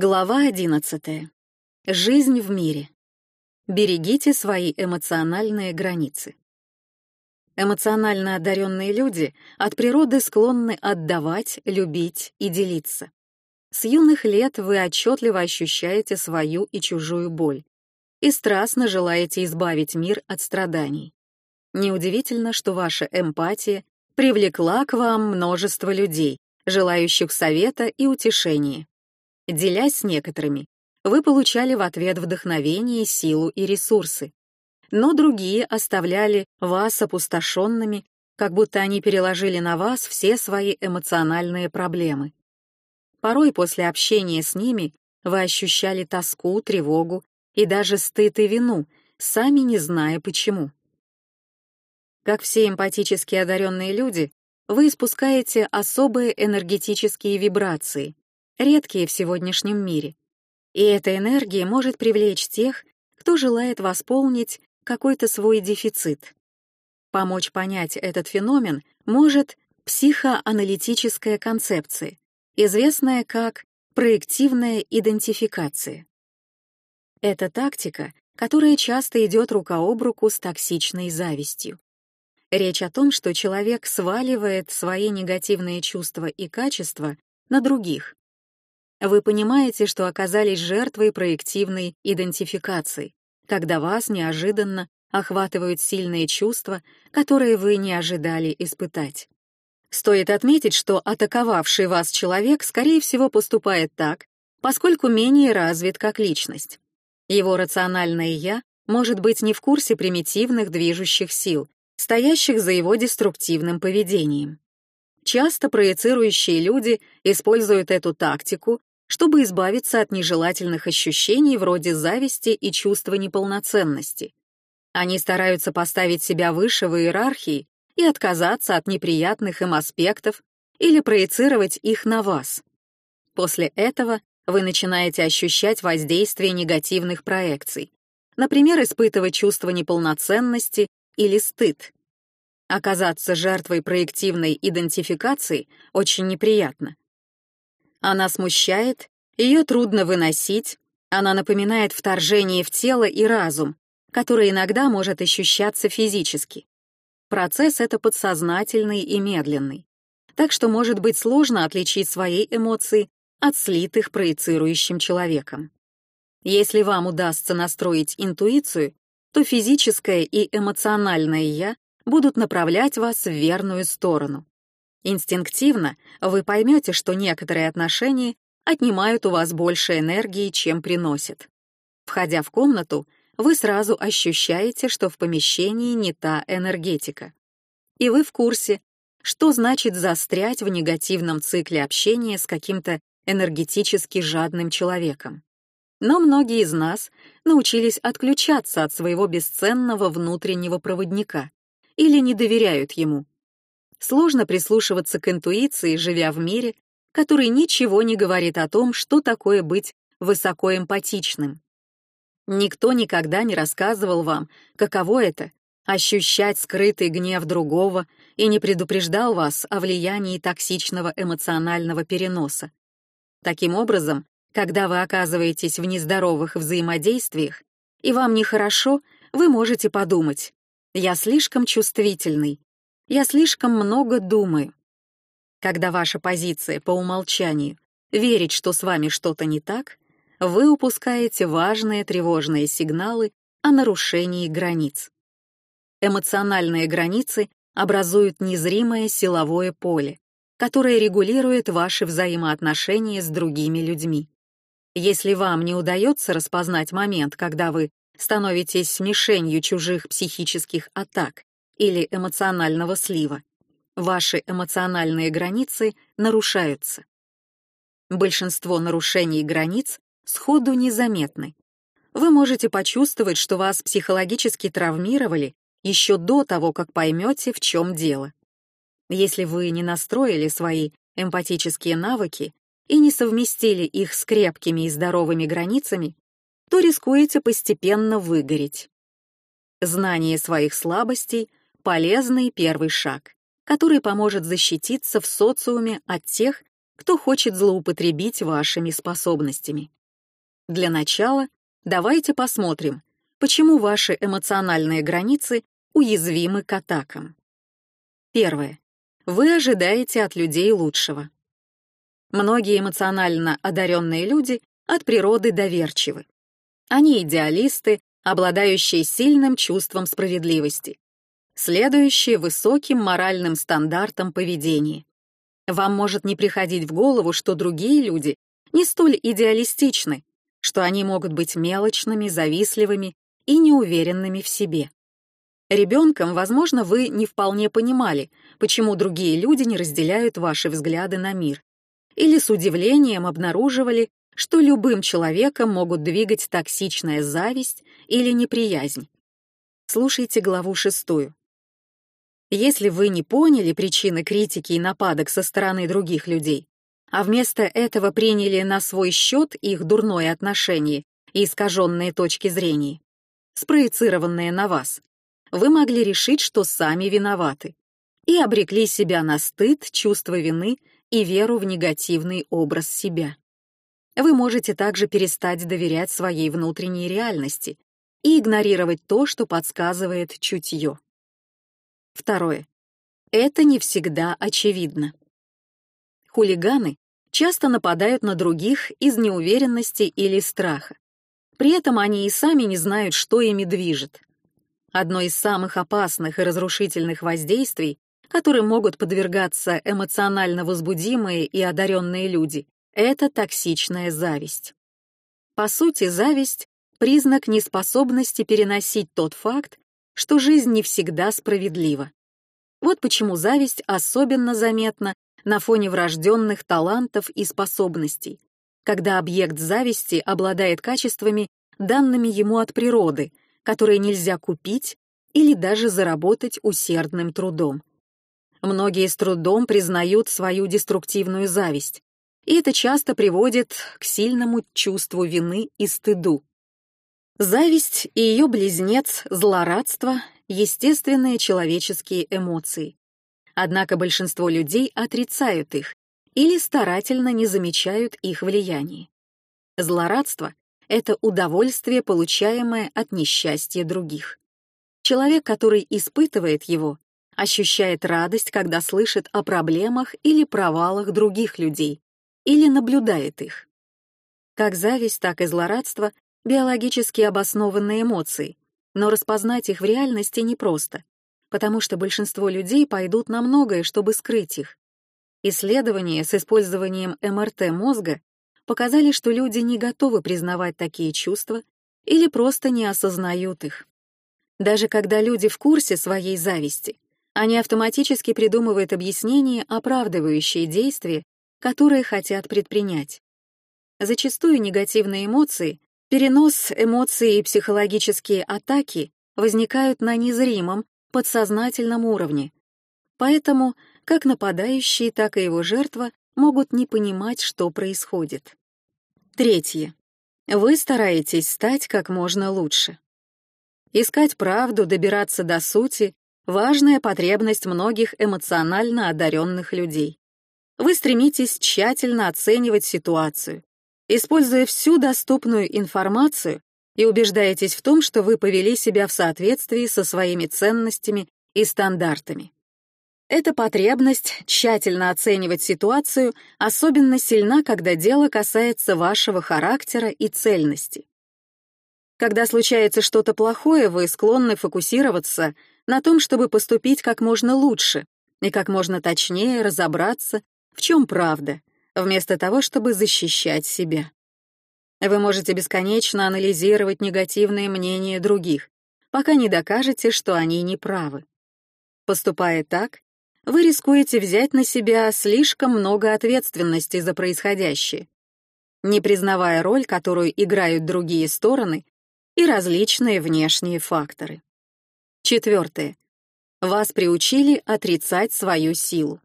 Глава 11. Жизнь в мире. Берегите свои эмоциональные границы. Эмоционально одаренные люди от природы склонны отдавать, любить и делиться. С юных лет вы отчетливо ощущаете свою и чужую боль и страстно желаете избавить мир от страданий. Неудивительно, что ваша эмпатия привлекла к вам множество людей, желающих совета и утешения. Делясь с некоторыми, вы получали в ответ вдохновение, силу и ресурсы. Но другие оставляли вас опустошенными, как будто они переложили на вас все свои эмоциональные проблемы. Порой после общения с ними вы ощущали тоску, тревогу и даже стыд и вину, сами не зная почему. Как все эмпатически одаренные люди, вы испускаете особые энергетические вибрации, редкие в сегодняшнем мире. И эта энергия может привлечь тех, кто желает восполнить какой-то свой дефицит. Помочь понять этот феномен может психоаналитическая концепция, известная как проективная идентификация. Это тактика, которая часто идет рука об руку с токсичной завистью. Речь о том, что человек сваливает свои негативные чувства и качества на других, вы понимаете, что оказались жертвой проективной идентификации, когда вас неожиданно охватывают сильные чувства, которые вы не ожидали испытать. Стоит отметить, что атаковавший вас человек, скорее всего, поступает так, поскольку менее развит как личность. Его рациональное «я» может быть не в курсе примитивных движущих сил, стоящих за его деструктивным поведением. Часто проецирующие люди используют эту тактику чтобы избавиться от нежелательных ощущений вроде зависти и чувства неполноценности. Они стараются поставить себя выше в иерархии и отказаться от неприятных им аспектов или проецировать их на вас. После этого вы начинаете ощущать воздействие негативных проекций, например, испытывать чувство неполноценности или стыд. Оказаться жертвой проективной идентификации очень неприятно. Она смущает, ее трудно выносить, она напоминает вторжение в тело и разум, которое иногда может ощущаться физически. Процесс это подсознательный и медленный, так что может быть сложно отличить свои эмоции от слитых проецирующим человеком. Если вам удастся настроить интуицию, то физическое и эмоциональное «я» будут направлять вас в верную сторону. Инстинктивно вы поймете, что некоторые отношения отнимают у вас больше энергии, чем приносят. Входя в комнату, вы сразу ощущаете, что в помещении не та энергетика. И вы в курсе, что значит застрять в негативном цикле общения с каким-то энергетически жадным человеком. Но многие из нас научились отключаться от своего бесценного внутреннего проводника или не доверяют ему, Сложно прислушиваться к интуиции, живя в мире, который ничего не говорит о том, что такое быть высокоэмпатичным. Никто никогда не рассказывал вам, каково это — ощущать скрытый гнев другого и не предупреждал вас о влиянии токсичного эмоционального переноса. Таким образом, когда вы оказываетесь в нездоровых взаимодействиях, и вам нехорошо, вы можете подумать «я слишком чувствительный», я слишком много думаю. Когда ваша позиция по умолчанию верить, что с вами что-то не так, вы упускаете важные тревожные сигналы о нарушении границ. Эмоциональные границы образуют незримое силовое поле, которое регулирует ваши взаимоотношения с другими людьми. Если вам не удается распознать момент, когда вы становитесь мишенью чужих психических атак или эмоционального слива. Ваши эмоциональные границы нарушаются. Большинство нарушений границ сходу незаметны. Вы можете почувствовать, что вас психологически травмировали еще до того, как поймете, в чем дело. Если вы не настроили свои эмпатические навыки и не совместили их с крепкими и здоровыми границами, то рискуете постепенно выгореть. Знание своих слабостей полезный первый шаг, который поможет защититься в социуме от тех, кто хочет злоупотребить вашими способностями. Для начала давайте посмотрим, почему ваши эмоциональные границы уязвимы к атакам. Первое. Вы ожидаете от людей лучшего. Многие эмоционально одаренные люди от природы доверчивы. Они идеалисты, обладающие сильным чувством справедливости, следующие высоким моральным стандартам поведения. Вам может не приходить в голову, что другие люди не столь идеалистичны, что они могут быть мелочными, завистливыми и неуверенными в себе. Ребенком, возможно, вы не вполне понимали, почему другие люди не разделяют ваши взгляды на мир, или с удивлением обнаруживали, что любым человеком могут двигать токсичная зависть или неприязнь. Слушайте главу шестую. Если вы не поняли причины критики и нападок со стороны других людей, а вместо этого приняли на свой счет их дурное отношение и искаженные точки зрения, спроецированные на вас, вы могли решить, что сами виноваты, и обрекли себя на стыд, чувство вины и веру в негативный образ себя. Вы можете также перестать доверять своей внутренней реальности и игнорировать то, что подсказывает чутье. Второе. Это не всегда очевидно. Хулиганы часто нападают на других из неуверенности или страха. При этом они и сами не знают, что ими движет. Одно из самых опасных и разрушительных воздействий, которым могут подвергаться эмоционально возбудимые и одаренные люди, это токсичная зависть. По сути, зависть — признак неспособности переносить тот факт, что жизнь не всегда справедлива. Вот почему зависть особенно заметна на фоне врожденных талантов и способностей, когда объект зависти обладает качествами, данными ему от природы, которые нельзя купить или даже заработать усердным трудом. Многие с трудом признают свою деструктивную зависть, и это часто приводит к сильному чувству вины и стыду. Зависть и ее близнец злорадство — естественные человеческие эмоции. Однако большинство людей отрицают их или старательно не замечают их влияния. Злорадство — это удовольствие, получаемое от несчастья других. Человек, который испытывает его, ощущает радость, когда слышит о проблемах или провалах других людей или наблюдает их. Как зависть, так и злорадство биологически обоснованные эмоции, но распознать их в реальности непросто, потому что большинство людей пойдут на многое, чтобы скрыть их. Исследования с использованием МРТ мозга показали, что люди не готовы признавать такие чувства или просто не осознают их. Даже когда люди в курсе своей зависти, они автоматически придумывают объяснения, оправдывающие действия, которые хотят предпринять. Зачастую негативные эмоции Перенос эмоций и психологические атаки возникают на незримом, подсознательном уровне. Поэтому как нападающий, так и его жертва могут не понимать, что происходит. Третье. Вы стараетесь стать как можно лучше. Искать правду, добираться до сути — важная потребность многих эмоционально одаренных людей. Вы стремитесь тщательно оценивать ситуацию, используя всю доступную информацию и убеждаетесь в том, что вы повели себя в соответствии со своими ценностями и стандартами. Эта потребность тщательно оценивать ситуацию особенно сильна, когда дело касается вашего характера и цельности. Когда случается что-то плохое, вы склонны фокусироваться на том, чтобы поступить как можно лучше и как можно точнее разобраться, в чем правда, вместо того, чтобы защищать себя. Вы можете бесконечно анализировать негативные мнения других, пока не докажете, что они не правы. Поступая так, вы рискуете взять на себя слишком много ответственности за происходящее, не признавая роль, которую играют другие стороны и различные внешние факторы. Четвертое. Вас приучили отрицать свою силу.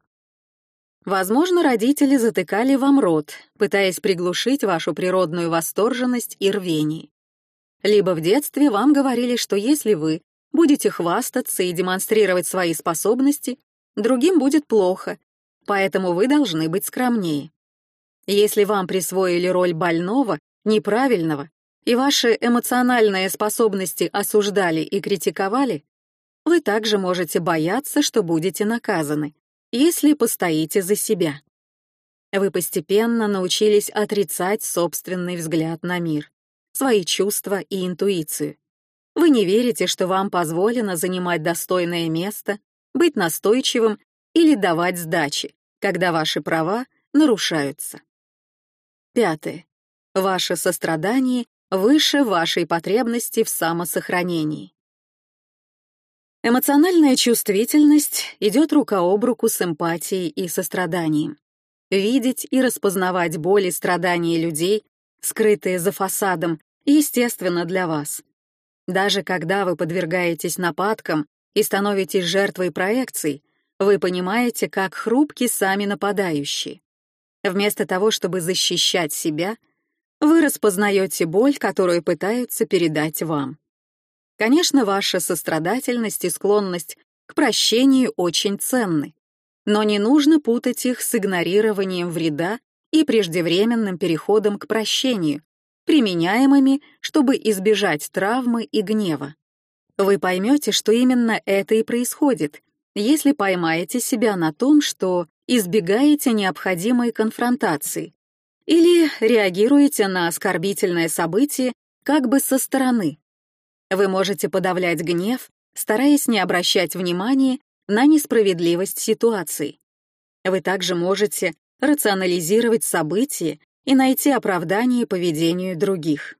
Возможно, родители затыкали вам рот, пытаясь приглушить вашу природную восторженность и рвение. Либо в детстве вам говорили, что если вы будете хвастаться и демонстрировать свои способности, другим будет плохо, поэтому вы должны быть скромнее. Если вам присвоили роль больного, неправильного, и ваши эмоциональные способности осуждали и критиковали, вы также можете бояться, что будете наказаны, если постоите за себя. Вы постепенно научились отрицать собственный взгляд на мир, свои чувства и интуицию. Вы не верите, что вам позволено занимать достойное место, быть настойчивым или давать сдачи, когда ваши права нарушаются. Пятое. Ваше сострадание выше вашей потребности в самосохранении. Эмоциональная чувствительность идет рука об руку с эмпатией и состраданием. Видеть и распознавать боль и страдания людей, скрытые за фасадом, естественно для вас. Даже когда вы подвергаетесь нападкам и становитесь жертвой проекций, вы понимаете, как хрупки сами нападающие. Вместо того, чтобы защищать себя, вы распознаете боль, которую пытаются передать вам. Конечно, ваша сострадательность и склонность к прощению очень ценны, но не нужно путать их с игнорированием вреда и преждевременным переходом к прощению, применяемыми, чтобы избежать травмы и гнева. Вы поймете, что именно это и происходит, если поймаете себя на том, что избегаете необходимой конфронтации или реагируете на оскорбительное событие как бы со стороны. Вы можете подавлять гнев, стараясь не обращать внимания на несправедливость ситуации. Вы также можете рационализировать события и найти оправдание поведению других.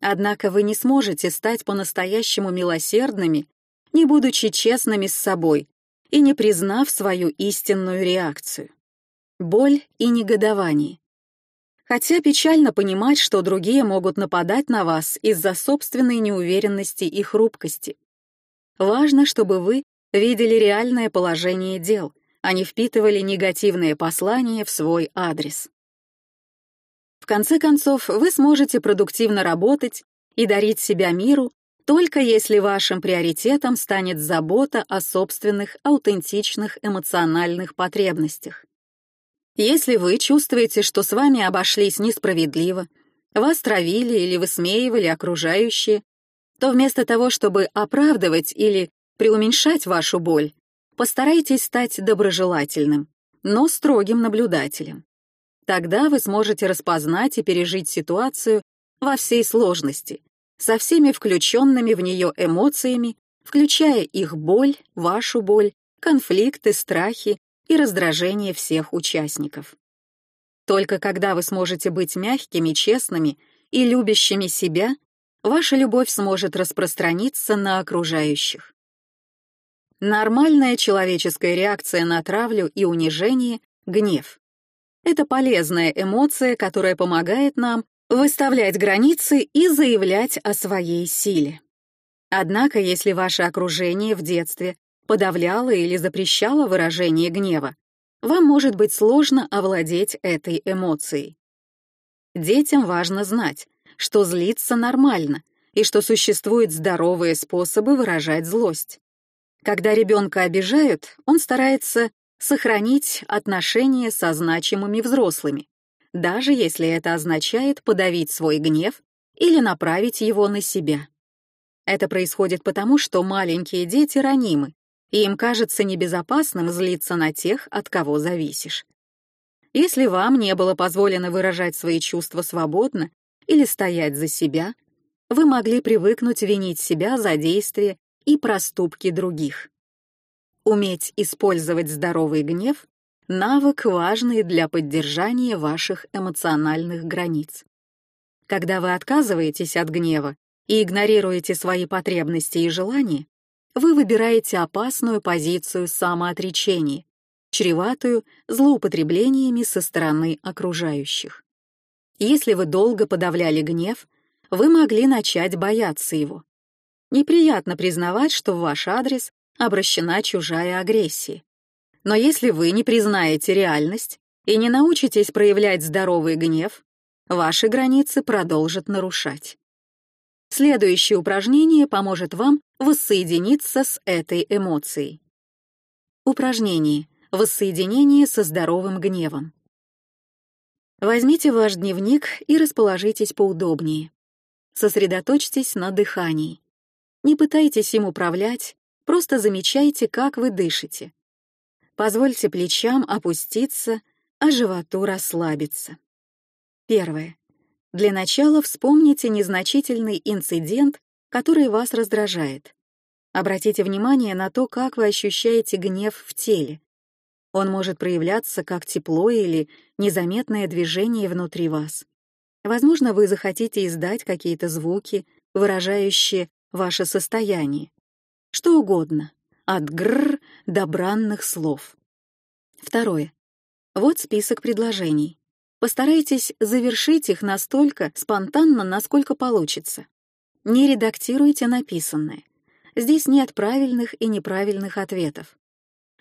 Однако вы не сможете стать по-настоящему милосердными, не будучи честными с собой и не признав свою истинную реакцию. Боль и негодование. Хотя печально понимать, что другие могут нападать на вас из-за собственной неуверенности и хрупкости. Важно, чтобы вы видели реальное положение дел, а не впитывали негативные послания в свой адрес. В конце концов, вы сможете продуктивно работать и дарить себя миру, только если вашим приоритетом станет забота о собственных аутентичных эмоциональных потребностях. Если вы чувствуете, что с вами обошлись несправедливо, вас травили или высмеивали окружающие, то вместо того, чтобы оправдывать или преуменьшать вашу боль, постарайтесь стать доброжелательным, но строгим наблюдателем. Тогда вы сможете распознать и пережить ситуацию во всей сложности, со всеми включенными в нее эмоциями, включая их боль, вашу боль, конфликты, страхи и раздражение всех участников. Только когда вы сможете быть мягкими, честными и любящими себя, ваша любовь сможет распространиться на окружающих. Нормальная человеческая реакция на травлю и унижение — гнев. Это полезная эмоция, которая помогает нам выставлять границы и заявлять о своей силе. Однако, если ваше окружение в детстве подавляло или запрещало выражение гнева, вам может быть сложно овладеть этой эмоцией. Детям важно знать, что злиться нормально и что существуют здоровые способы выражать злость. Когда ребенка обижают, он старается сохранить отношения со значимыми взрослыми, даже если это означает подавить свой гнев или направить его на себя. Это происходит потому, что маленькие дети ранимы, и им кажется небезопасным злиться на тех, от кого зависишь. Если вам не было позволено выражать свои чувства свободно или стоять за себя, вы могли привыкнуть винить себя за действия и проступки других. Уметь использовать здоровый гнев — навык, важный для поддержания ваших эмоциональных границ. Когда вы отказываетесь от гнева и игнорируете свои потребности и желания, вы выбираете опасную позицию самоотречения, чреватую злоупотреблениями со стороны окружающих. Если вы долго подавляли гнев, вы могли начать бояться его. Неприятно признавать, что в ваш адрес обращена чужая агрессия. Но если вы не признаете реальность и не научитесь проявлять здоровый гнев, ваши границы продолжат нарушать. Следующее упражнение поможет вам воссоединиться с этой эмоцией. Упражнение. Воссоединение со здоровым гневом. Возьмите ваш дневник и расположитесь поудобнее. Сосредоточьтесь на дыхании. Не пытайтесь им управлять, просто замечайте, как вы дышите. Позвольте плечам опуститься, а животу расслабиться. Первое. Для начала вспомните незначительный инцидент, который вас раздражает. Обратите внимание на то, как вы ощущаете гнев в теле. Он может проявляться как тепло или незаметное движение внутри вас. Возможно, вы захотите издать какие-то звуки, выражающие ваше состояние. Что угодно, от грр до бранных слов. Второе. Вот список предложений. Постарайтесь завершить их настолько спонтанно, насколько получится. Не редактируйте написанное. Здесь нет правильных и неправильных ответов.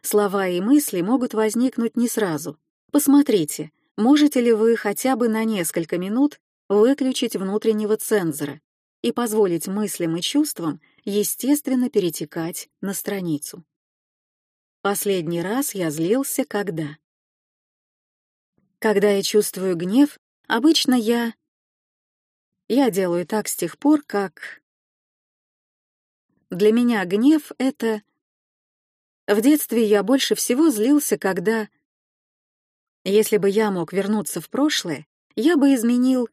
Слова и мысли могут возникнуть не сразу. Посмотрите, можете ли вы хотя бы на несколько минут выключить внутреннего цензора и позволить мыслям и чувствам естественно перетекать на страницу. Последний раз я злился, когда... Когда я чувствую гнев, обычно я... Я делаю так с тех пор, как... Для меня гнев — это... В детстве я больше всего злился, когда... Если бы я мог вернуться в прошлое, я бы изменил...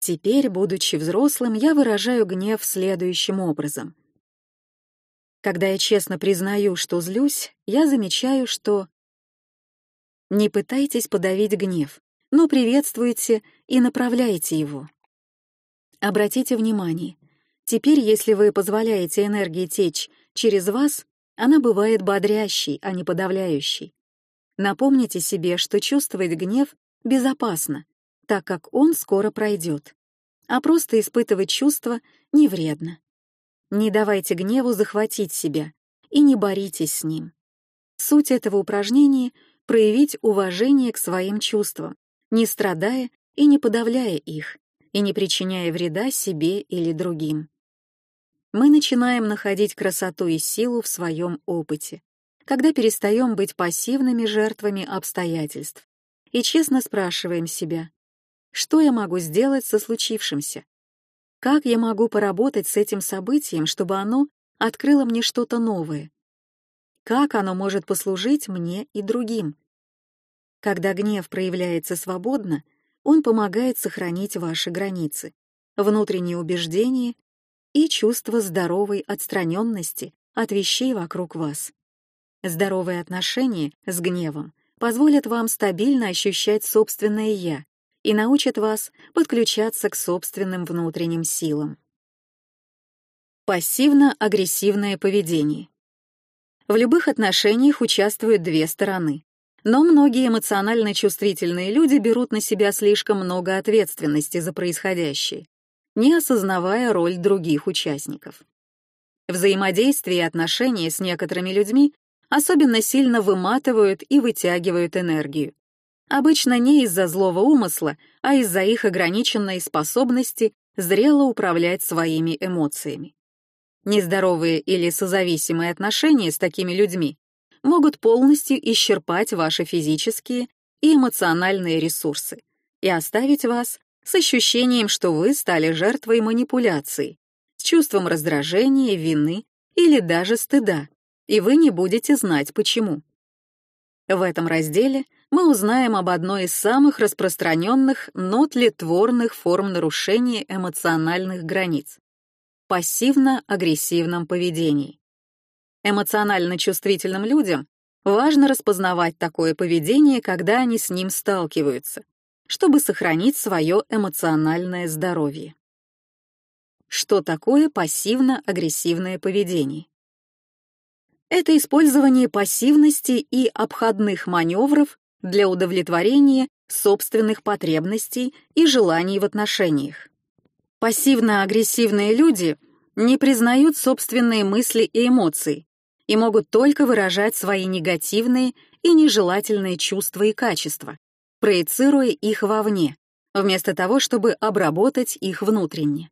Теперь, будучи взрослым, я выражаю гнев следующим образом. Когда я честно признаю, что злюсь, я замечаю, что... Не пытайтесь подавить гнев, но приветствуйте и направляйте его. Обратите внимание, теперь, если вы позволяете энергии течь через вас, она бывает бодрящей, а не подавляющей. Напомните себе, что чувствовать гнев безопасно, так как он скоро пройдет. А просто испытывать чувства не вредно. Не давайте гневу захватить себя и не боритесь с ним. Суть этого упражнения — проявить уважение к своим чувствам, не страдая и не подавляя их, и не причиняя вреда себе или другим мы начинаем находить красоту и силу в своем опыте, когда перестаем быть пассивными жертвами обстоятельств и честно спрашиваем себя, что я могу сделать со случившимся? Как я могу поработать с этим событием, чтобы оно открыло мне что-то новое? Как оно может послужить мне и другим? Когда гнев проявляется свободно, он помогает сохранить ваши границы, внутренние убеждения и чувство здоровой отстраненности от вещей вокруг вас. Здоровые отношения с гневом позволят вам стабильно ощущать собственное «я» и научат вас подключаться к собственным внутренним силам. Пассивно-агрессивное поведение. В любых отношениях участвуют две стороны. Но многие эмоционально чувствительные люди берут на себя слишком много ответственности за происходящее не осознавая роль других участников. Взаимодействие и отношения с некоторыми людьми особенно сильно выматывают и вытягивают энергию. Обычно не из-за злого умысла, а из-за их ограниченной способности зрело управлять своими эмоциями. Нездоровые или созависимые отношения с такими людьми могут полностью исчерпать ваши физические и эмоциональные ресурсы и оставить вас с ощущением, что вы стали жертвой манипуляций, с чувством раздражения, вины или даже стыда, и вы не будете знать почему. В этом разделе мы узнаем об одной из самых распространенных, но тлетворных форм нарушения эмоциональных границ — пассивно-агрессивном поведении. Эмоционально чувствительным людям важно распознавать такое поведение, когда они с ним сталкиваются, чтобы сохранить свое эмоциональное здоровье. Что такое пассивно-агрессивное поведение? Это использование пассивности и обходных маневров для удовлетворения собственных потребностей и желаний в отношениях. Пассивно-агрессивные люди не признают собственные мысли и эмоции и могут только выражать свои негативные и нежелательные чувства и качества, проецируя их вовне, вместо того, чтобы обработать их внутренне.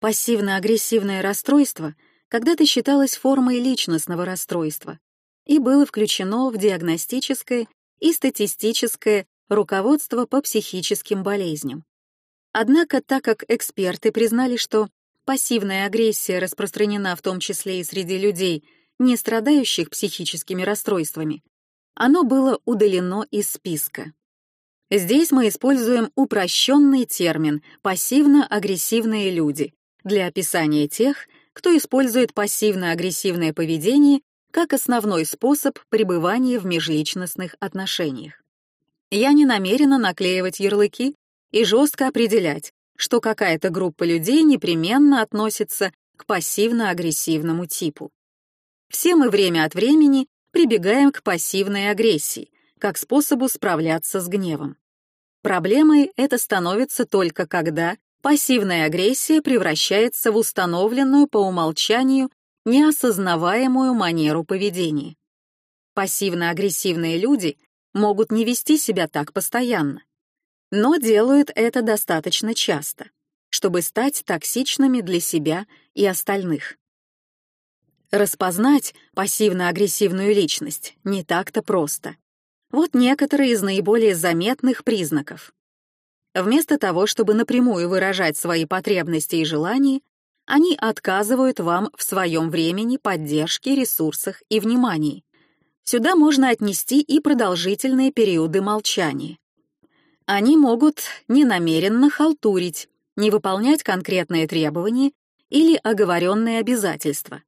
Пассивно-агрессивное расстройство когда-то считалось формой личностного расстройства и было включено в диагностическое и статистическое руководство по психическим болезням. Однако, так как эксперты признали, что пассивная агрессия распространена в том числе и среди людей, не страдающих психическими расстройствами, оно было удалено из списка. Здесь мы используем упрощенный термин «пассивно-агрессивные люди» для описания тех, кто использует пассивно-агрессивное поведение как основной способ пребывания в межличностных отношениях. Я не намерена наклеивать ярлыки и жестко определять, что какая-то группа людей непременно относится к пассивно-агрессивному типу. Все мы время от времени прибегаем к пассивной агрессии, как способу справляться с гневом. Проблемой это становится только когда пассивная агрессия превращается в установленную по умолчанию неосознаваемую манеру поведения. Пассивно-агрессивные люди могут не вести себя так постоянно, но делают это достаточно часто, чтобы стать токсичными для себя и остальных. Распознать пассивно-агрессивную личность не так-то просто. Вот некоторые из наиболее заметных признаков. Вместо того, чтобы напрямую выражать свои потребности и желания, они отказывают вам в своем времени, поддержке, ресурсах и внимании. Сюда можно отнести и продолжительные периоды молчания. Они могут ненамеренно халтурить, не выполнять конкретные требования или оговоренные обязательства.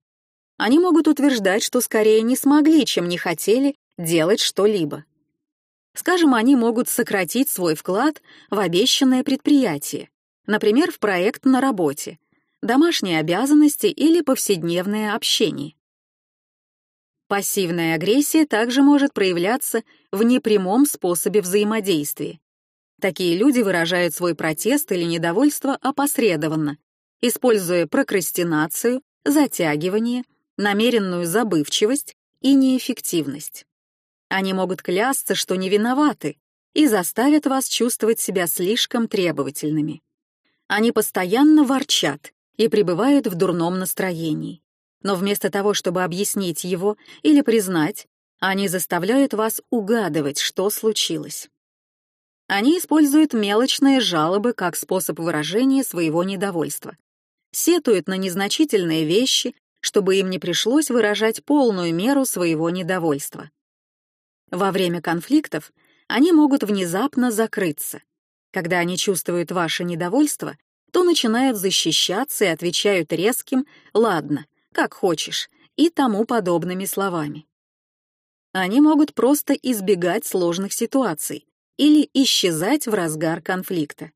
Они могут утверждать, что скорее не смогли, чем не хотели делать что-либо. Скажем, они могут сократить свой вклад в обещанное предприятие, например, в проект на работе, домашние обязанности или повседневное общение. Пассивная агрессия также может проявляться в непрямом способе взаимодействия. Такие люди выражают свой протест или недовольство опосредованно, используя прокрастинацию, затягивание, намеренную забывчивость и неэффективность. Они могут клясться, что не виноваты, и заставят вас чувствовать себя слишком требовательными. Они постоянно ворчат и пребывают в дурном настроении. Но вместо того, чтобы объяснить его или признать, они заставляют вас угадывать, что случилось. Они используют мелочные жалобы как способ выражения своего недовольства. Сетуют на незначительные вещи, чтобы им не пришлось выражать полную меру своего недовольства. Во время конфликтов они могут внезапно закрыться. Когда они чувствуют ваше недовольство, то начинают защищаться и отвечают резким «ладно, как хочешь» и тому подобными словами. Они могут просто избегать сложных ситуаций, или исчезать в разгар конфликта.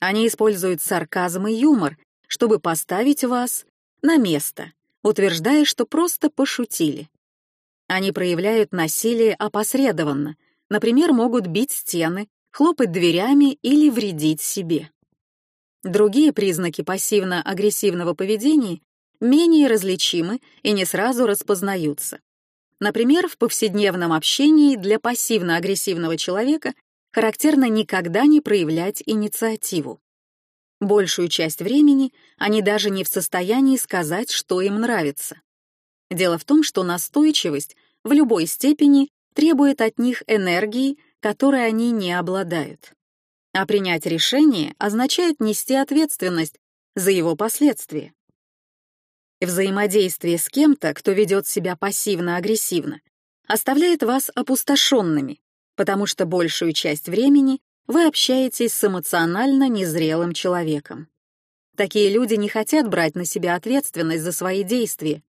Они используют сарказм и юмор, чтобы поставить вас на место, утверждая, что просто пошутили. Они проявляют насилие опосредованно, например, могут бить стены, хлопать дверями или вредить себе. Другие признаки пассивно-агрессивного поведения менее различимы и не сразу распознаются. Например, в повседневном общении для пассивно-агрессивного человека характерно никогда не проявлять инициативу. Большую часть времени они даже не в состоянии сказать, что им нравится. Дело в том, что настойчивость в любой степени требует от них энергии, которой они не обладают. А принять решение означает нести ответственность за его последствия. Взаимодействие с кем-то, кто ведет себя пассивно-агрессивно, оставляет вас опустошенными, потому что большую часть времени вы общаетесь с эмоционально незрелым человеком. Такие люди не хотят брать на себя ответственность за свои действия,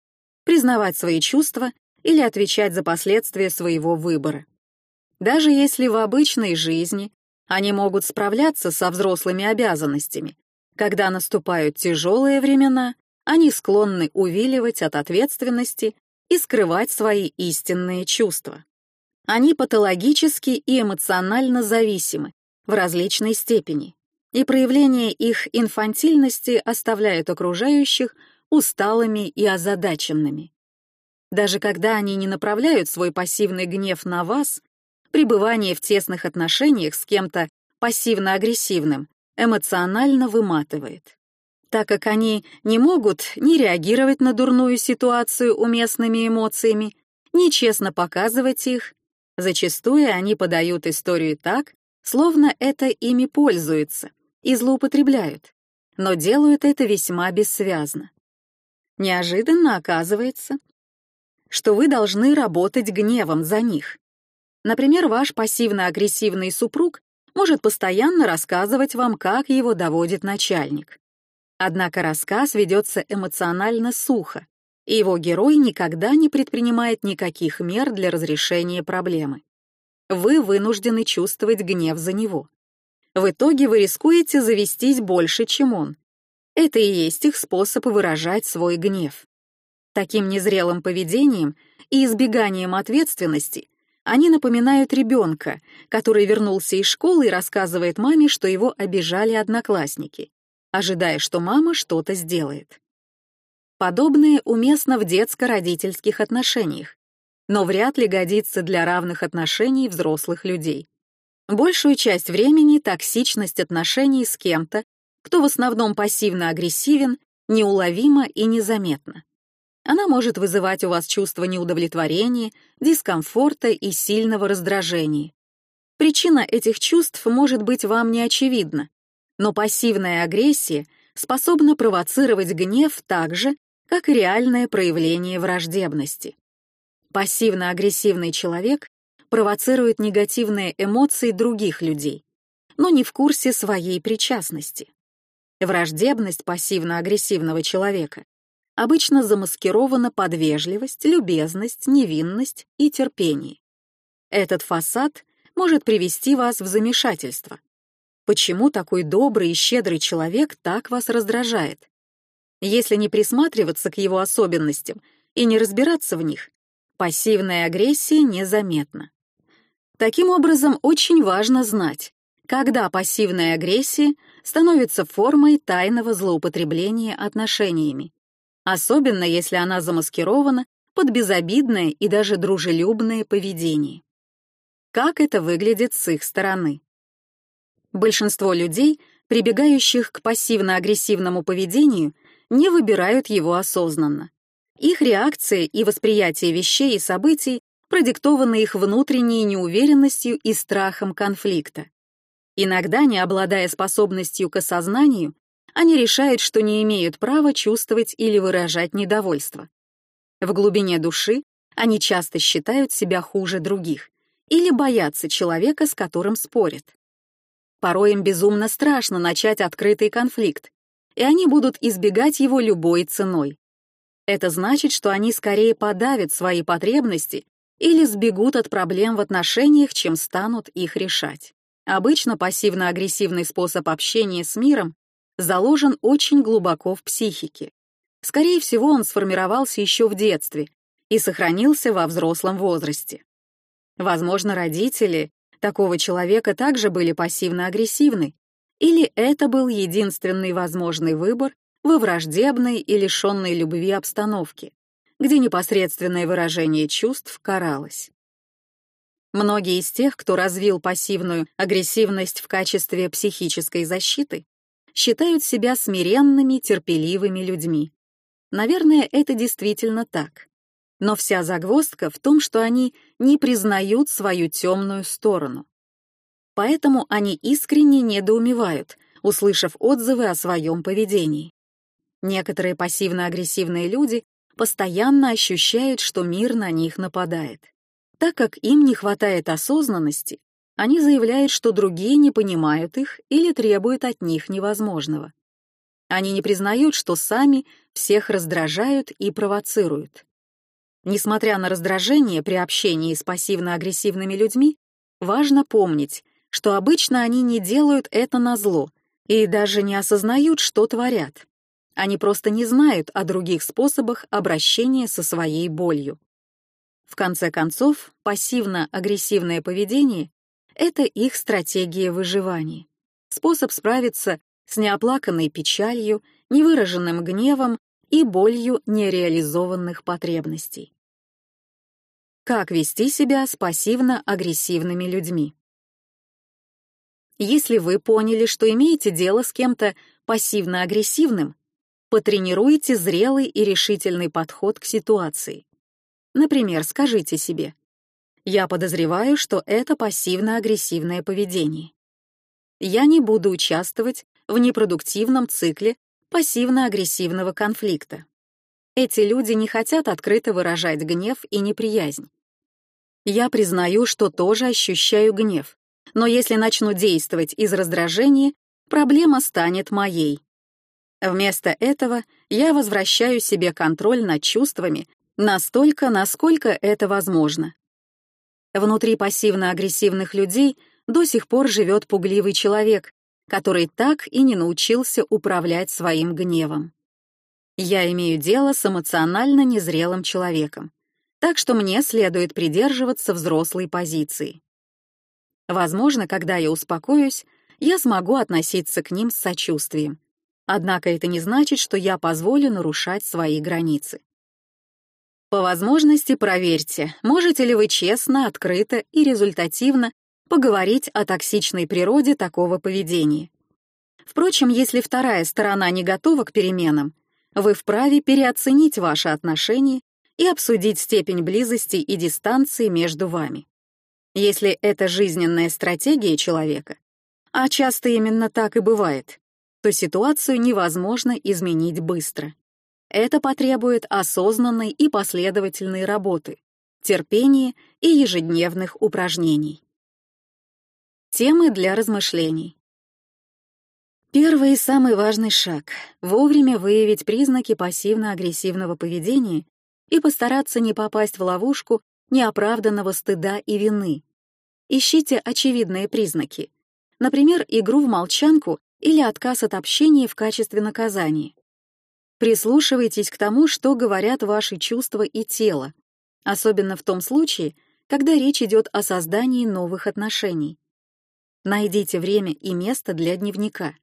признавать свои чувства или отвечать за последствия своего выбора. Даже если в обычной жизни они могут справляться со взрослыми обязанностями, когда наступают тяжелые времена, они склонны увиливать от ответственности и скрывать свои истинные чувства. Они патологически и эмоционально зависимы в различной степени, и проявление их инфантильности оставляет окружающих усталыми и озадаченными. Даже когда они не направляют свой пассивный гнев на вас, пребывание в тесных отношениях с кем-то пассивно-агрессивным эмоционально выматывает так как они не могут ни реагировать на дурную ситуацию уместными эмоциями, ни честно показывать их, Зачастую они подают историю так, словно это ими пользуются и злоупотребляют, но делают это весьма бессвязно. Неожиданно оказывается, что вы должны работать гневом за них. Например, ваш пассивно-агрессивный супруг может постоянно рассказывать вам, как его доводит начальник. Однако рассказ ведется эмоционально сухо, и его герой никогда не предпринимает никаких мер для разрешения проблемы. Вы вынуждены чувствовать гнев за него. В итоге вы рискуете завестись больше, чем он. Это и есть их способ выражать свой гнев. Таким незрелым поведением и избеганием ответственности они напоминают ребенка, который вернулся из школы и рассказывает маме, что его обижали одноклассники, ожидая, что мама что-то сделает. Подобное уместно в детско-родительских отношениях, но вряд ли годится для равных отношений взрослых людей. Большую часть времени токсичность отношений с кем-то, кто в основном пассивно-агрессивен, неуловима и незаметна. Она может вызывать у вас чувство неудовлетворения, дискомфорта и сильного раздражения. Причина этих чувств может быть вам не очевидна, но пассивная агрессия способна провоцировать гнев так же, как и реальное проявление враждебности. Пассивно-агрессивный человек провоцирует негативные эмоции других людей, но не в курсе своей причастности. Враждебность пассивно-агрессивного человека обычно замаскирована под вежливость, любезность, невинность и терпение. Этот фасад может привести вас в замешательство. Почему такой добрый и щедрый человек так вас раздражает? Если не присматриваться к его особенностям и не разбираться в них, пассивная агрессия незаметна. Таким образом, очень важно знать, когда пассивная агрессия становится формой тайного злоупотребления отношениями особенно если она замаскирована под безобидное и даже дружелюбное поведение. Как это выглядит с их стороны? Большинство людей, прибегающих к пассивно-агрессивному поведению, не выбирают его осознанно. Их реакция и восприятие вещей и событий продиктованы их внутренней неуверенностью и страхом конфликта. Иногда, не обладая способностью к осознанию, они решают, что не имеют права чувствовать или выражать недовольство. В глубине души они часто считают себя хуже других или боятся человека, с которым спорят. Порой им безумно страшно начать открытый конфликт, и они будут избегать его любой ценой. Это значит, что они скорее подавят свои потребности или сбегут от проблем в отношениях, чем станут их решать. Обычно пассивно-агрессивный способ общения с миром заложен очень глубоко в психике. Скорее всего, он сформировался еще в детстве и сохранился во взрослом возрасте. Возможно, родители такого человека также были пассивно-агрессивны, или это был единственный возможный выбор во враждебной и лишенной любви обстановке, где непосредственное выражение чувств каралось. Многие из тех, кто развил пассивную агрессивность в качестве психической защиты, считают себя смиренными, терпеливыми людьми. Наверное, это действительно так. Но вся загвоздка в том, что они не признают свою темную сторону. Поэтому они искренне недоумевают, услышав отзывы о своем поведении. Некоторые пассивно-агрессивные люди постоянно ощущают, что мир на них нападает. Так как им не хватает осознанности, они заявляют, что другие не понимают их или требуют от них невозможного. Они не признают, что сами всех раздражают и провоцируют. Несмотря на раздражение при общении с пассивно-агрессивными людьми, важно помнить, что обычно они не делают это на зло и даже не осознают, что творят. Они просто не знают о других способах обращения со своей болью. В конце концов, пассивно-агрессивное поведение это их стратегия выживания. Способ справиться с неоплаканной печалью, невыраженным гневом и болью нереализованных потребностей. Как вести себя с пассивно-агрессивными людьми? Если вы поняли, что имеете дело с кем-то пассивно-агрессивным, потренируйте зрелый и решительный подход к ситуации. Например, скажите себе Я подозреваю, что это пассивно-агрессивное поведение. Я не буду участвовать в непродуктивном цикле пассивно-агрессивного конфликта. Эти люди не хотят открыто выражать гнев и неприязнь. Я признаю, что тоже ощущаю гнев, но если начну действовать из раздражения, проблема станет моей. Вместо этого я возвращаю себе контроль над чувствами настолько, насколько это возможно. Внутри пассивно-агрессивных людей до сих пор живет пугливый человек, который так и не научился управлять своим гневом. Я имею дело с эмоционально незрелым человеком, так что мне следует придерживаться взрослой позиции. Возможно, когда я успокоюсь, я смогу относиться к ним с сочувствием. Однако это не значит, что я позволю нарушать свои границы. По возможности проверьте, можете ли вы честно, открыто и результативно поговорить о токсичной природе такого поведения. Впрочем, если вторая сторона не готова к переменам, вы вправе переоценить ваши отношения и обсудить степень близости и дистанции между вами. Если это жизненная стратегия человека, а часто именно так и бывает, то ситуацию невозможно изменить быстро. Это потребует осознанной и последовательной работы, терпения и ежедневных упражнений. Темы для размышлений. Первый и самый важный шаг — вовремя выявить признаки пассивно-агрессивного поведения и постараться не попасть в ловушку неоправданного стыда и вины. Ищите очевидные признаки, например, игру в молчанку или отказ от общения в качестве наказания. Прислушивайтесь к тому, что говорят ваши чувства и тело, особенно в том случае, когда речь идет о создании новых отношений. Найдите время и место для дневника.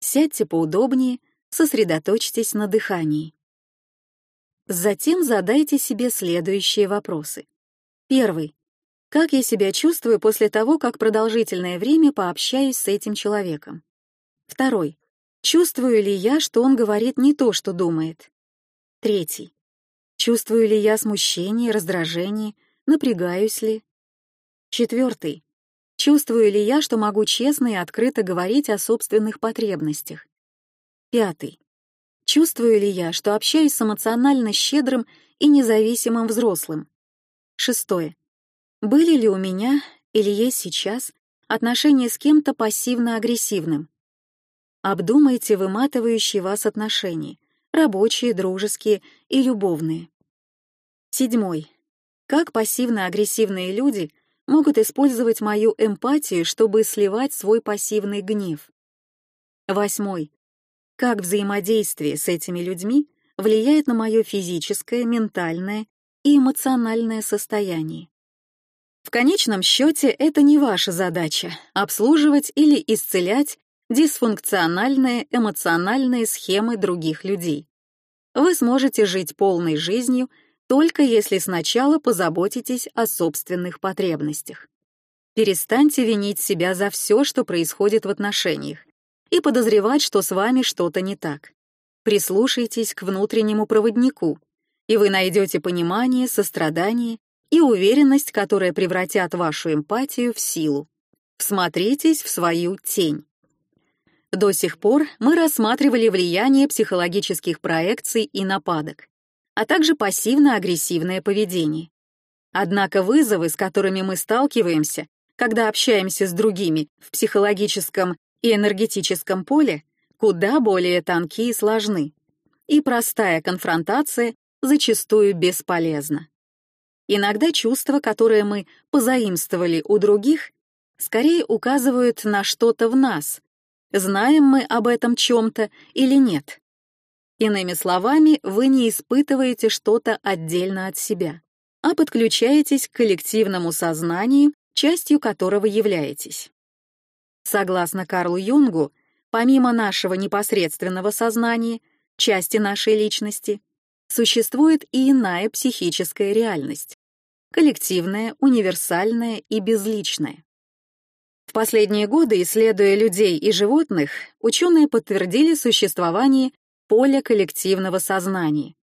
Сядьте поудобнее, сосредоточьтесь на дыхании. Затем задайте себе следующие вопросы. Первый. Как я себя чувствую после того, как продолжительное время пообщаюсь с этим человеком? Второй. Чувствую ли я, что он говорит не то, что думает? Третий. Чувствую ли я смущение, раздражение, напрягаюсь ли? Четвертый. Чувствую ли я, что могу честно и открыто говорить о собственных потребностях? Пятый. Чувствую ли я, что общаюсь с эмоционально щедрым и независимым взрослым? Шестое. Были ли у меня или есть сейчас отношения с кем-то пассивно-агрессивным? Обдумайте выматывающие вас отношения, рабочие, дружеские и любовные. Седьмой. Как пассивно-агрессивные люди могут использовать мою эмпатию, чтобы сливать свой пассивный гнев? Восьмой. Как взаимодействие с этими людьми влияет на мое физическое, ментальное и эмоциональное состояние? В конечном счете это не ваша задача — обслуживать или исцелять дисфункциональные эмоциональные схемы других людей. Вы сможете жить полной жизнью только если сначала позаботитесь о собственных потребностях. Перестаньте винить себя за все, что происходит в отношениях, и подозревать, что с вами что-то не так. Прислушайтесь к внутреннему проводнику, и вы найдете понимание, сострадание и уверенность, которые превратят вашу эмпатию в силу. Всмотритесь в свою тень. До сих пор мы рассматривали влияние психологических проекций и нападок, а также пассивно-агрессивное поведение. Однако вызовы, с которыми мы сталкиваемся, когда общаемся с другими в психологическом и энергетическом поле, куда более тонки и сложны, и простая конфронтация зачастую бесполезна. Иногда чувства, которые мы позаимствовали у других, скорее указывают на что-то в нас, знаем мы об этом чем-то или нет. Иными словами, вы не испытываете что-то отдельно от себя, а подключаетесь к коллективному сознанию, частью которого являетесь. Согласно Карлу Юнгу, помимо нашего непосредственного сознания, части нашей личности, существует и иная психическая реальность, коллективная, универсальная и безличная. В последние годы, исследуя людей и животных, ученые подтвердили существование поля коллективного сознания,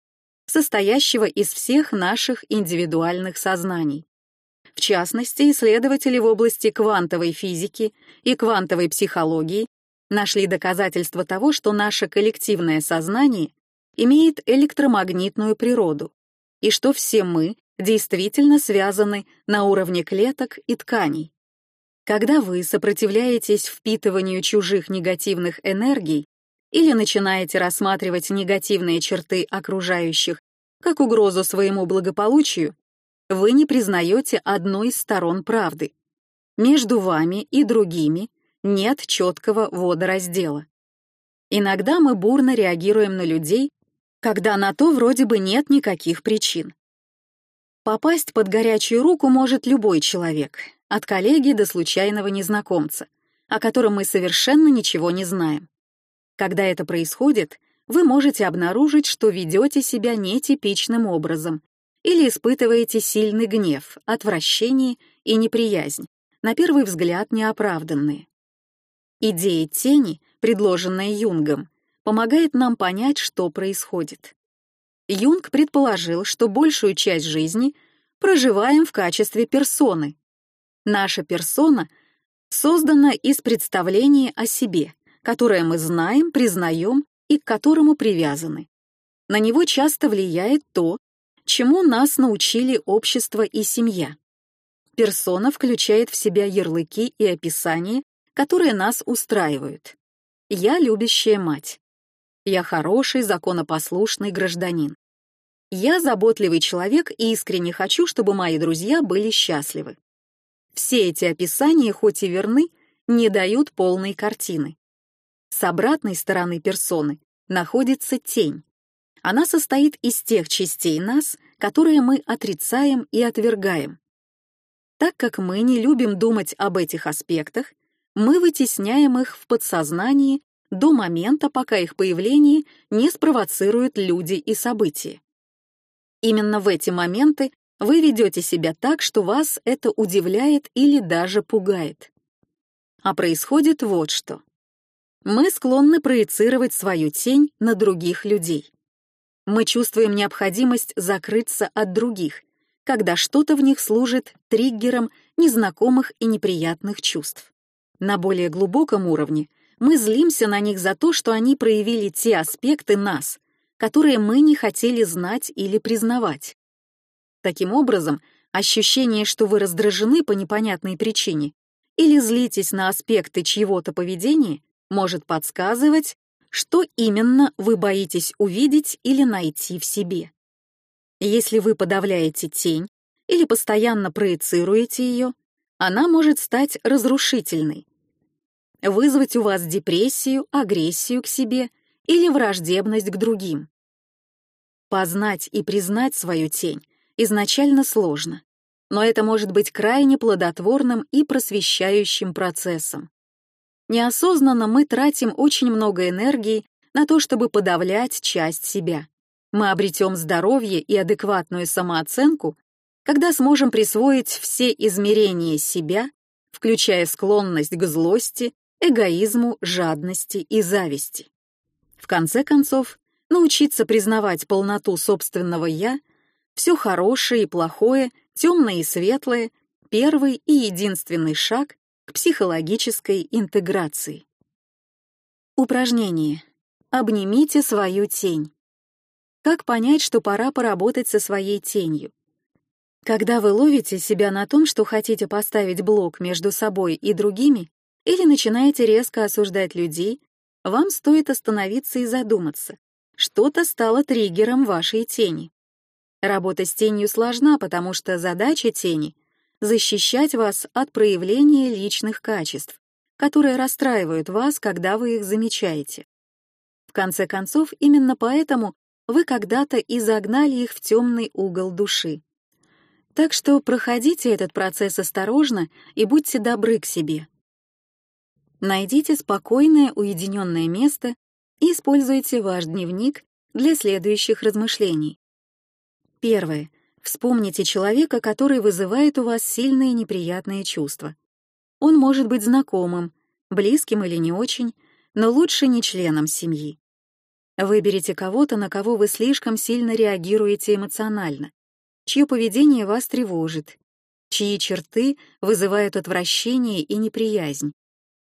состоящего из всех наших индивидуальных сознаний. В частности, исследователи в области квантовой физики и квантовой психологии нашли доказательства того, что наше коллективное сознание имеет электромагнитную природу, и что все мы действительно связаны на уровне клеток и тканей. Когда вы сопротивляетесь впитыванию чужих негативных энергий или начинаете рассматривать негативные черты окружающих как угрозу своему благополучию, вы не признаете одной из сторон правды. Между вами и другими нет четкого водораздела. Иногда мы бурно реагируем на людей, когда на то вроде бы нет никаких причин. Попасть под горячую руку может любой человек, от коллеги до случайного незнакомца, о котором мы совершенно ничего не знаем. Когда это происходит, вы можете обнаружить, что ведете себя нетипичным образом или испытываете сильный гнев, отвращение и неприязнь, на первый взгляд неоправданные. Идея тени, предложенная Юнгом, помогает нам понять, что происходит. Юнг предположил, что большую часть жизни проживаем в качестве персоны. Наша персона создана из представления о себе, которое мы знаем, признаем и к которому привязаны. На него часто влияет то, чему нас научили общество и семья. Персона включает в себя ярлыки и описания, которые нас устраивают. Я любящая мать. Я хороший, законопослушный гражданин. Я заботливый человек и искренне хочу, чтобы мои друзья были счастливы. Все эти описания, хоть и верны, не дают полной картины. С обратной стороны персоны находится тень. Она состоит из тех частей нас, которые мы отрицаем и отвергаем. Так как мы не любим думать об этих аспектах, мы вытесняем их в подсознании до момента, пока их появление не спровоцируют люди и события. Именно в эти моменты вы ведете себя так, что вас это удивляет или даже пугает. А происходит вот что. Мы склонны проецировать свою тень на других людей. Мы чувствуем необходимость закрыться от других, когда что-то в них служит триггером незнакомых и неприятных чувств. На более глубоком уровне мы злимся на них за то, что они проявили те аспекты нас, которые мы не хотели знать или признавать. Таким образом, ощущение, что вы раздражены по непонятной причине или злитесь на аспекты чьего-то поведения, может подсказывать, что именно вы боитесь увидеть или найти в себе. Если вы подавляете тень или постоянно проецируете ее, она может стать разрушительной, вызвать у вас депрессию, агрессию к себе или враждебность к другим. Познать и признать свою тень изначально сложно, но это может быть крайне плодотворным и просвещающим процессом. Неосознанно мы тратим очень много энергии на то, чтобы подавлять часть себя. Мы обретем здоровье и адекватную самооценку, когда сможем присвоить все измерения себя, включая склонность к злости, эгоизму, жадности и зависти. В конце концов, научиться признавать полноту собственного «я», все хорошее и плохое, темное и светлое, первый и единственный шаг к психологической интеграции. Упражнение. Обнимите свою тень. Как понять, что пора поработать со своей тенью? Когда вы ловите себя на том, что хотите поставить блок между собой и другими, или начинаете резко осуждать людей, вам стоит остановиться и задуматься. Что-то стало триггером вашей тени. Работа с тенью сложна, потому что задача тени — защищать вас от проявления личных качеств, которые расстраивают вас, когда вы их замечаете. В конце концов, именно поэтому вы когда-то и загнали их в темный угол души. Так что проходите этот процесс осторожно и будьте добры к себе. Найдите спокойное уединенное место и используйте ваш дневник для следующих размышлений. Первое. Вспомните человека, который вызывает у вас сильные неприятные чувства. Он может быть знакомым, близким или не очень, но лучше не членом семьи. Выберите кого-то, на кого вы слишком сильно реагируете эмоционально, чье поведение вас тревожит, чьи черты вызывают отвращение и неприязнь.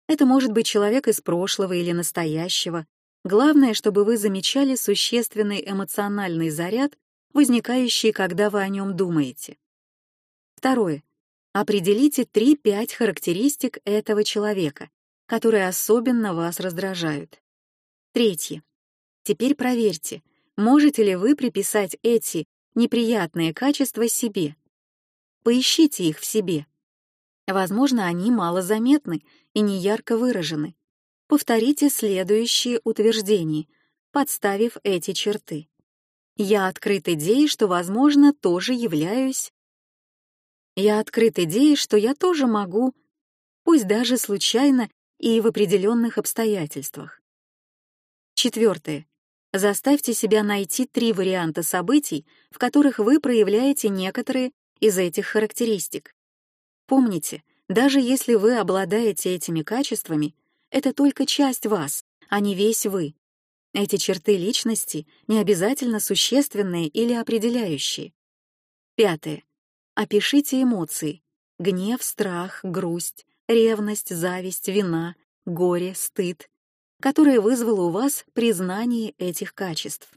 Это может быть человек из прошлого или настоящего. Главное, чтобы вы замечали существенный эмоциональный заряд, возникающий, когда вы о нем думаете. Второе. Определите 3-5 характеристик этого человека, которые особенно вас раздражают. Третье. Теперь проверьте, можете ли вы приписать эти неприятные качества себе. Поищите их в себе. Возможно, они малозаметны и не ярко выражены. Повторите следующие утверждения, подставив эти черты. Я открыт идее, что, возможно, тоже являюсь. Я открыт идее, что я тоже могу, пусть даже случайно и в определенных обстоятельствах. Четвертое. Заставьте себя найти три варианта событий, в которых вы проявляете некоторые из этих характеристик. Помните, даже если вы обладаете этими качествами, это только часть вас, а не весь вы. Эти черты личности не обязательно существенные или определяющие. Пятое. Опишите эмоции. Гнев, страх, грусть, ревность, зависть, вина, горе, стыд, которое вызвало у вас признание этих качеств.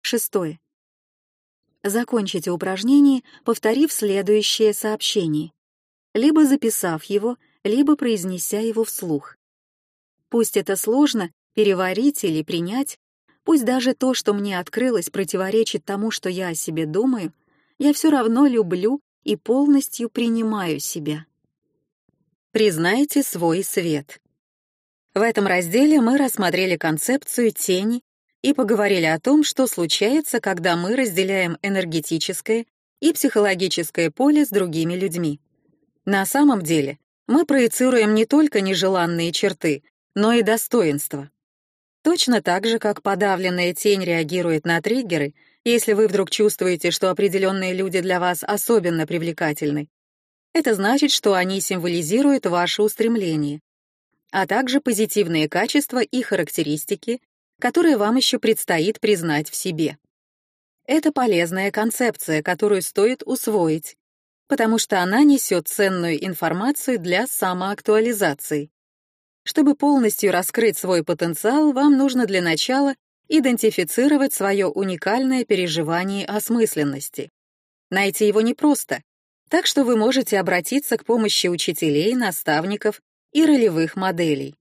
Шестое. Закончите упражнение, повторив следующее сообщение, либо записав его, либо произнеся его вслух. Пусть это сложно переварить или принять, пусть даже то, что мне открылось, противоречит тому, что я о себе думаю, я все равно люблю и полностью принимаю себя. Признайте свой свет. В этом разделе мы рассмотрели концепцию тени и поговорили о том, что случается, когда мы разделяем энергетическое и психологическое поле с другими людьми. На самом деле, мы проецируем не только нежеланные черты, но и достоинства. Точно так же, как подавленная тень реагирует на триггеры, если вы вдруг чувствуете, что определенные люди для вас особенно привлекательны. Это значит, что они символизируют ваше устремление, а также позитивные качества и характеристики, которые вам еще предстоит признать в себе. Это полезная концепция, которую стоит усвоить, потому что она несет ценную информацию для самоактуализации. Чтобы полностью раскрыть свой потенциал, вам нужно для начала идентифицировать свое уникальное переживание осмысленности. Найти его непросто, так что вы можете обратиться к помощи учителей, наставников и ролевых моделей.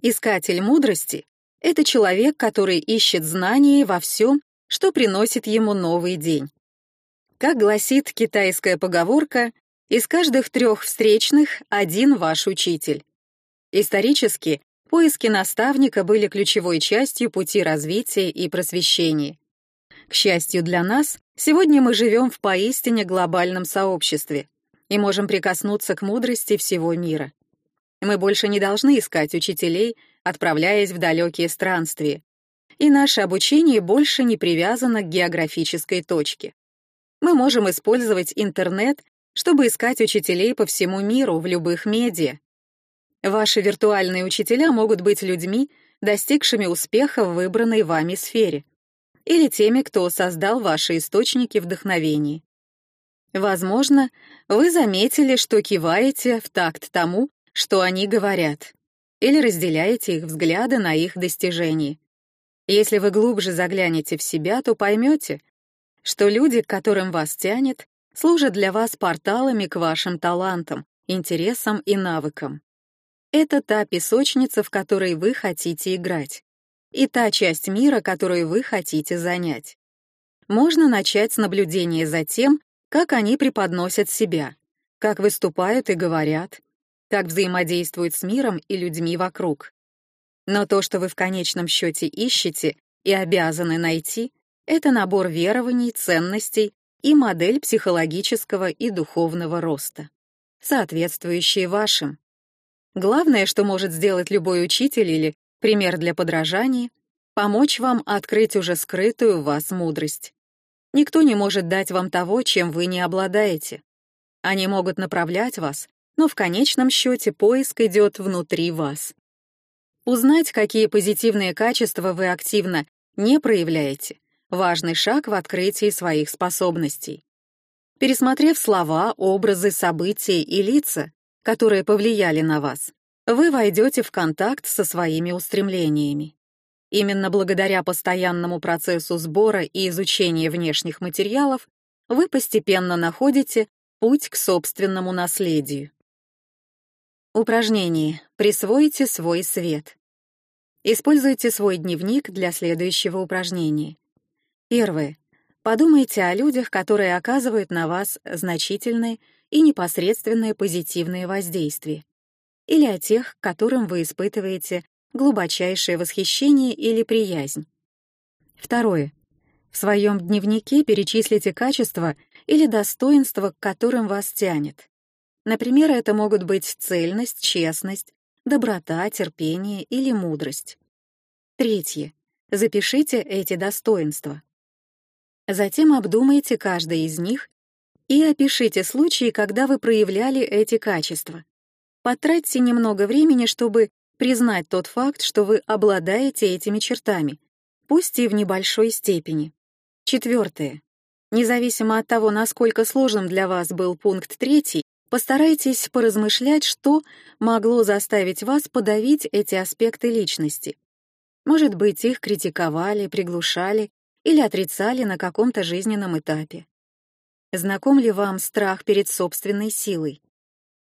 Искатель мудрости — это человек, который ищет знания во всем, что приносит ему новый день. Как гласит китайская поговорка, из каждых трех встречных один ваш учитель. Исторически поиски наставника были ключевой частью пути развития и просвещения. К счастью для нас, сегодня мы живем в поистине глобальном сообществе и можем прикоснуться к мудрости всего мира. Мы больше не должны искать учителей, отправляясь в далекие странствия. И наше обучение больше не привязано к географической точке. Мы можем использовать интернет, чтобы искать учителей по всему миру в любых медиа. Ваши виртуальные учителя могут быть людьми, достигшими успеха в выбранной вами сфере, или теми, кто создал ваши источники вдохновений. Возможно, вы заметили, что киваете в такт тому, что они говорят, или разделяете их взгляды на их достижения. Если вы глубже заглянете в себя, то поймете, что люди, к которым вас тянет, служат для вас порталами к вашим талантам, интересам и навыкам. Это та песочница, в которой вы хотите играть, и та часть мира, которую вы хотите занять. Можно начать с наблюдения за тем, как они преподносят себя, как выступают и говорят, как взаимодействуют с миром и людьми вокруг. Но то, что вы в конечном счете ищете и обязаны найти, это набор верований, ценностей и модель психологического и духовного роста, соответствующие вашим. Главное, что может сделать любой учитель или пример для подражания, помочь вам открыть уже скрытую в вас мудрость. Никто не может дать вам того, чем вы не обладаете. Они могут направлять вас, но в конечном счете поиск идет внутри вас. Узнать, какие позитивные качества вы активно не проявляете, важный шаг в открытии своих способностей. Пересмотрев слова, образы, события и лица, которые повлияли на вас, вы войдете в контакт со своими устремлениями. Именно благодаря постоянному процессу сбора и изучения внешних материалов вы постепенно находите путь к собственному наследию. Упражнение. Присвоите свой свет. Используйте свой дневник для следующего упражнения. Первое. Подумайте о людях, которые оказывают на вас значительное и непосредственное позитивное воздействие, или о тех, к которым вы испытываете глубочайшее восхищение или приязнь. Второе. В своем дневнике перечислите качества или достоинства, к которым вас тянет. Например, это могут быть цельность, честность, доброта, терпение или мудрость. Третье. Запишите эти достоинства. Затем обдумайте каждое из них и опишите случаи, когда вы проявляли эти качества. Потратьте немного времени, чтобы признать тот факт, что вы обладаете этими чертами, пусть и в небольшой степени. Четвертое. Независимо от того, насколько сложным для вас был пункт третий, постарайтесь поразмышлять, что могло заставить вас подавить эти аспекты личности. Может быть, их критиковали, приглушали или отрицали на каком-то жизненном этапе. Знаком ли вам страх перед собственной силой?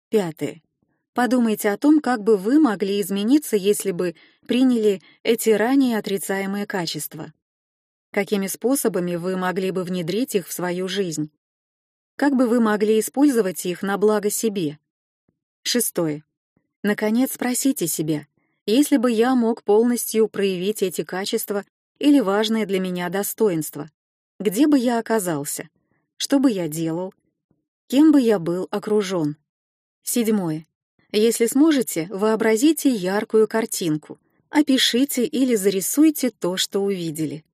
Пятое. Подумайте о том, как бы вы могли измениться, если бы приняли эти ранее отрицаемые качества. Какими способами вы могли бы внедрить их в свою жизнь? Как бы вы могли использовать их на благо себе? Шестое. Наконец, спросите себя, если бы я мог полностью проявить эти качества или важное для меня достоинство, где бы я оказался, что бы я делал, кем бы я был окружен. Седьмое. Если сможете, вообразите яркую картинку, опишите или зарисуйте то, что увидели.